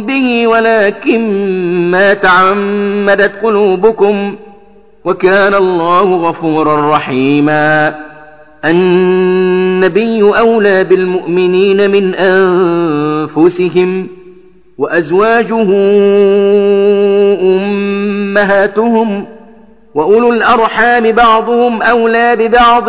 به ولكن ما تعمدت قلوبكم. وكان الله غفورا رحيما. النبي أولى بالمؤمنين من أنفسهم وأزواجه أمهاتهم وأولو الأرحام بعضهم أولى ببعض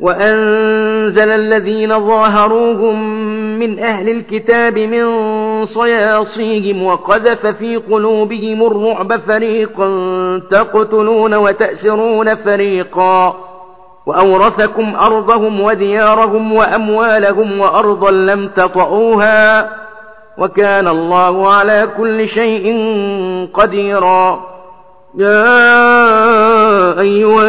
وأنزل الذين ظاهروهم من أهل الكتاب من صياصيهم وقذف في قلوبهم الرعب فريقا تقتلون وتأسرون فريقا وأورثكم أرضهم وديارهم وأموالهم وأرضا لم تطئوها وكان الله على كل شيء قديرا يا أيها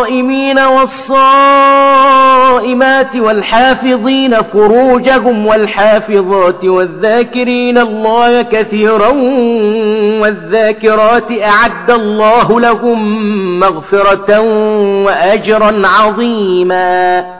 والصائمين والصائمات والحافظين فروجهم والحافظات والذاكرين الله كثيرا والذاكرات أعد الله لهم مغفرة وأجرا عظيما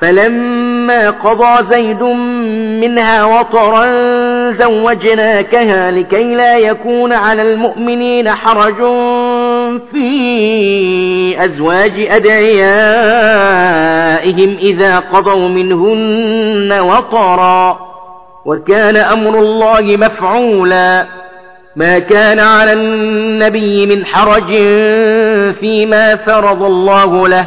فلما قضى زيد منها وطرا زوجناكها لكي لا يكون على المؤمنين حرج في أزواج أدعيائهم إذا قضوا منهن وطرا. وكان أمر الله مفعولا. ما كان على النبي من حرج فيما فرض الله له.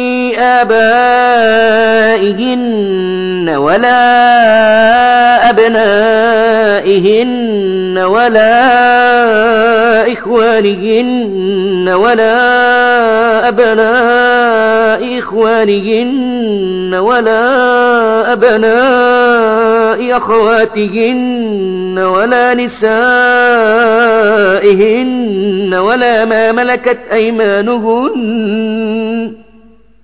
آبائهن ولا أبنائهن ولا إخوانهن ولا أبناء إخوانهن ولا أبناء أخواتهن ولا نسائهن ولا ما ملكت أيمانهن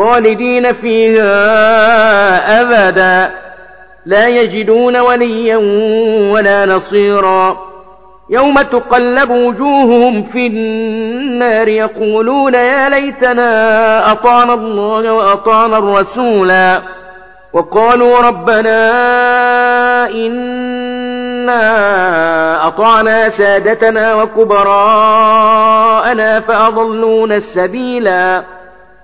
خالدين فيها أبدا. لا يجدون وليا ولا نصيرا. يوم تقلب وجوههم في النار يقولون يا ليتنا أطعنا الله وأطعنا الرسولا. وقالوا ربنا إنا أطعنا سادتنا وكبراءنا فأضلون السبيلا.